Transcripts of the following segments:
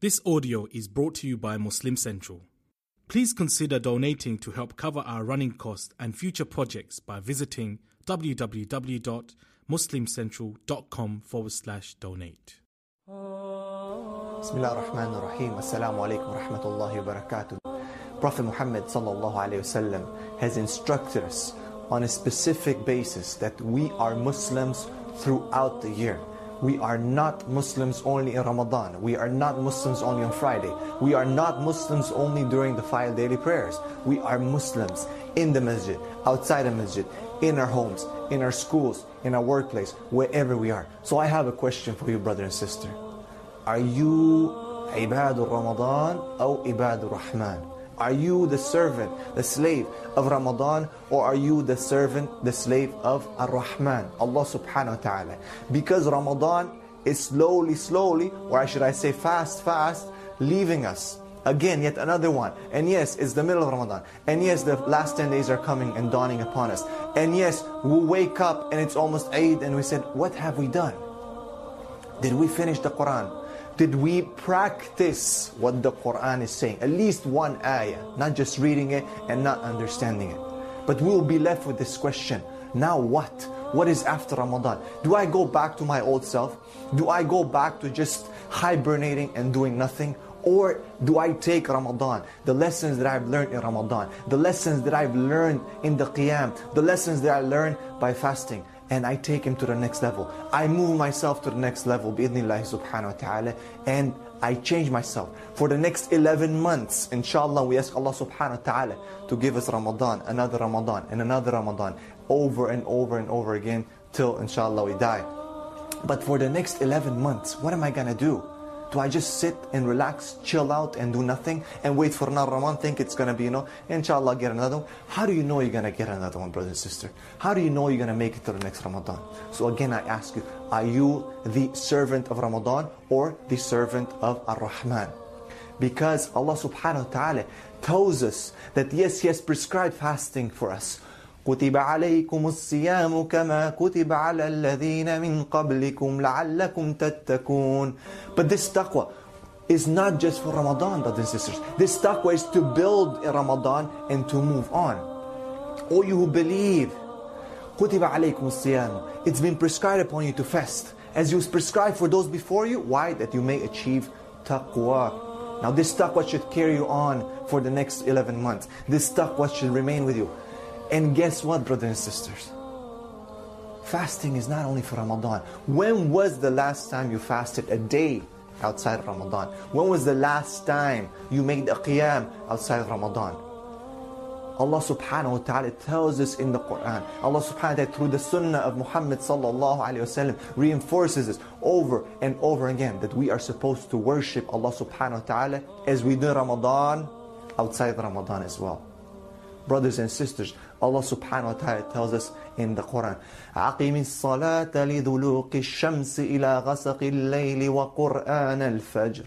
This audio is brought to you by Muslim Central. Please consider donating to help cover our running costs and future projects by visiting www.muslimcentral.com forward slash donate. Bismillah ar-Rahman ar-Rahim. Assalamu alaikum wa rahmatullahi wa barakatuh. Prophet Muhammad sallallahu alayhi wasallam has instructed us on a specific basis that we are Muslims throughout the year. We are not Muslims only in Ramadan. We are not Muslims only on Friday. We are not Muslims only during the five daily prayers. We are Muslims in the masjid, outside the masjid, in our homes, in our schools, in our workplace, wherever we are. So I have a question for you, brother and sister. Are you Ibadur Ramadan or Ibadur Rahman? Are you the servant, the slave of Ramadan or are you the servant, the slave of Ar-Rahman, Allah subhanahu wa ta'ala? Because Ramadan is slowly, slowly, or should I say fast, fast, leaving us. Again, yet another one. And yes, it's the middle of Ramadan. And yes, the last 10 days are coming and dawning upon us. And yes, we wake up and it's almost Eid and we said, what have we done? Did we finish the Quran? Did we practice what the Quran is saying? At least one ayah, not just reading it and not understanding it. But we'll be left with this question. Now what? What is after Ramadan? Do I go back to my old self? Do I go back to just hibernating and doing nothing? Or do I take Ramadan, the lessons that I've learned in Ramadan, the lessons that I've learned in the Qiyam, the lessons that I learned by fasting, and I take him to the next level. I move myself to the next level, bi'idhnillahi subhanahu wa ta'ala, and I change myself. For the next 11 months, inshallah, we ask Allah subhanahu wa ta'ala to give us Ramadan, another Ramadan, and another Ramadan, over and over and over again, till inshallah we die. But for the next 11 months, what am I gonna do? Do I just sit and relax, chill out and do nothing and wait for another Ramadan, think it's to be, you know, inshallah get another one? How do you know you're to get another one, brother and sister? How do you know you're to make it to the next Ramadan? So again, I ask you, are you the servant of Ramadan or the servant of Ar-Rahman? Because Allah subhanahu wa ta'ala tells us that yes, He has prescribed fasting for us. كتب عليكم الصيام كما كتب على الذين من قبلكم لعلكم تتقون But this taqwa is not just for Ramadan, brothers and sisters. This taqwa is to build in Ramadan and to move on. All you who believe, كتب عليكم الصيام It's been prescribed upon you to fast. As you prescribed for those before you, why? That you may achieve taqwa. Now this taqwa should carry you on for the next 11 months. This taqwa should remain with you. And guess what, brothers and sisters? Fasting is not only for Ramadan. When was the last time you fasted a day outside Ramadan? When was the last time you made a qiyam outside Ramadan? Allah subhanahu wa ta'ala tells us in the Quran. Allah subhanahu wa ta'ala through the sunnah of Muhammad sallallahu alayhi wasallam reinforces this over and over again that we are supposed to worship Allah subhanahu wa ta'ala as we do Ramadan outside Ramadan as well Brothers and sisters, Allah subhanahu wa ta'ala tells us in the Quran, أَقِمِ الصَّلَاةَ لِذُلُوقِ الشَّمْسِ إِلَى غَسَقِ اللَّيْلِ وَقُرْآنَ الْفَجْرِ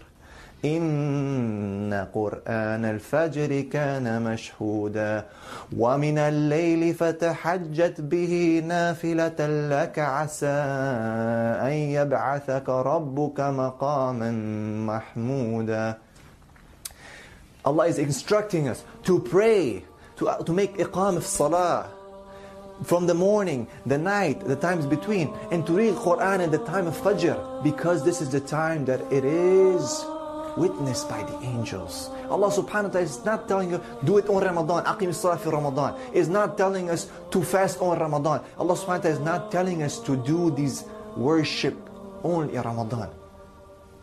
إِنَّ قُرْآنَ الْفَجْرِ كَانَ مَشْهُودًا وَمِنَ اللَّيْلِ فَتَحَجَّتْ بِهِ نَافِلَةً لَكَ عَسَىٰ أَن يَبْعَثَكَ رَبُّكَ مَقَامًا مَحْمُودًا Allah is instructing us to pray to, uh, to make iqam of salah from the morning, the night, the times between, and to read Quran at the time of Fajr, because this is the time that it is witnessed by the angels. Allah subhanahu wa ta'ala is not telling you, do it on Ramadan, aqim salah fi Ramadan. Is not telling us to fast on Ramadan. Allah subhanahu wa ta'ala is not telling us to do these worship only in Ramadan.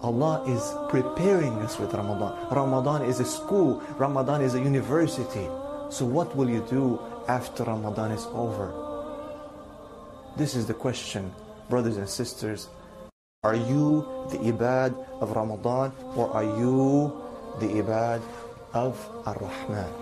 Allah is preparing us with Ramadan. Ramadan is a school. Ramadan is a university. So what will you do after Ramadan is over? This is the question, brothers and sisters. Are you the ibad of Ramadan or are you the ibad of Ar-Rahman?